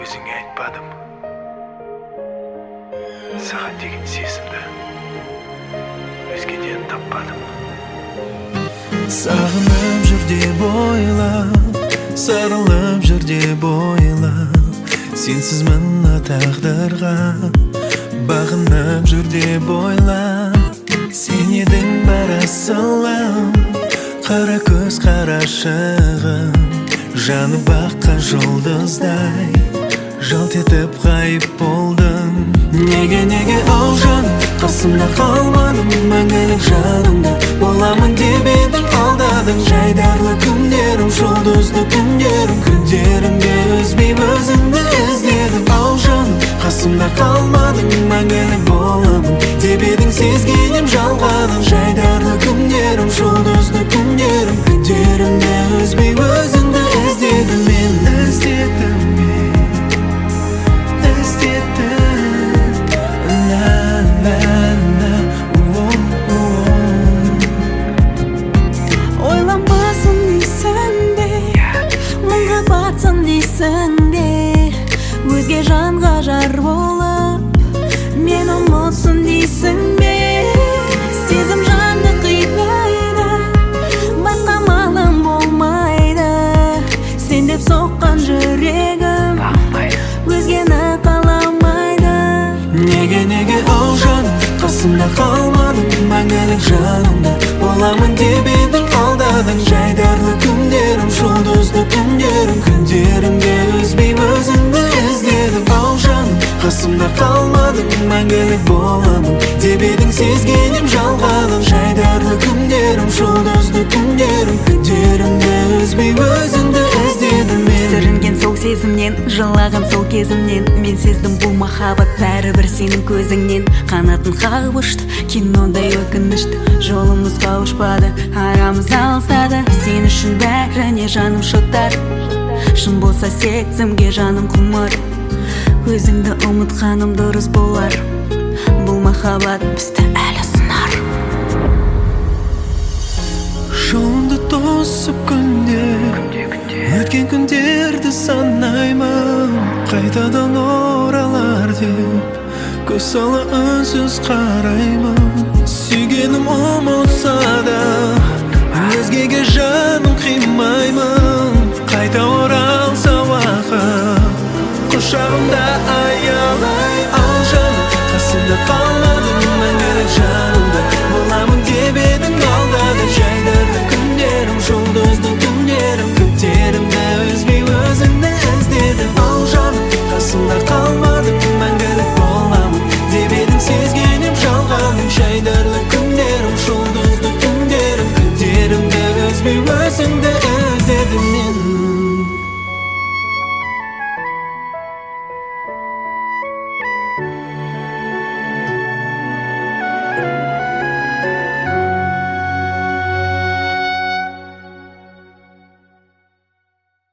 таппадым саған деген сезімді өзгеден таппадым. Сағынып жүр деп ойлап сарылып жүр деп ойлап сенсіз мына тағдырға бағынып жүр деп ойлап сен едің бар асылым қара көз қарашығым жаны баққан жұлдыздай жалт етіп ғайып болдың. Неге неге ау жаным қасымда қалмадың мәңгілік жанымда боламын деп едің алдадың жайдарлы күндерім жұлдызды түндерім күндерімде үзбей өзіңді іздедім. Ау жаным қасымда қалмадың мәңгілік боламын деп едің сезген ем жалғаның жайдарлы күндерім жұлдызды түндерім күндерімде үзбей жанға жар болып мен ұмытсын дейсің бе? Сезім жанды қинайды басқа малым болмайды. Сен деп соққан жүрегім өзгені қаламайды. Неге неге ау жаным қасымда қалмадың? Мәңгілік жанымда боламын деп едің алдадың. Жайдарлы күндерім жұлдызды түндерім күндерімде үзбей қасымда қалмадың мәңгілік боламын деп едің сезген ем жалғаның жайдарлы күндерім жұлдызды түндерім күндерімде үзбей өзіңді іздедім мен. Сүрінген сол сезімнен жылаған сол кезімнен. Мен сездім бұл махаббат бәрібір сенің көзіңнен. Қанатын қағып ұшты кинодай өкінішті. Жолымыз қауышпады арамыз алыстады сен үшін бәріне жаным шыдар шын болса сезімге жаным құмар. Өзіңді ұмытқаным дұрыс болар. Бұл махаббат бізді әлі сынар. Жолымды тосып күндер өткен күндерді санаймын. Қайтадан оралар деп көз сала үнсіз қараймын. Сүйгенім ұмытса да өзгеге жаным қимаймын.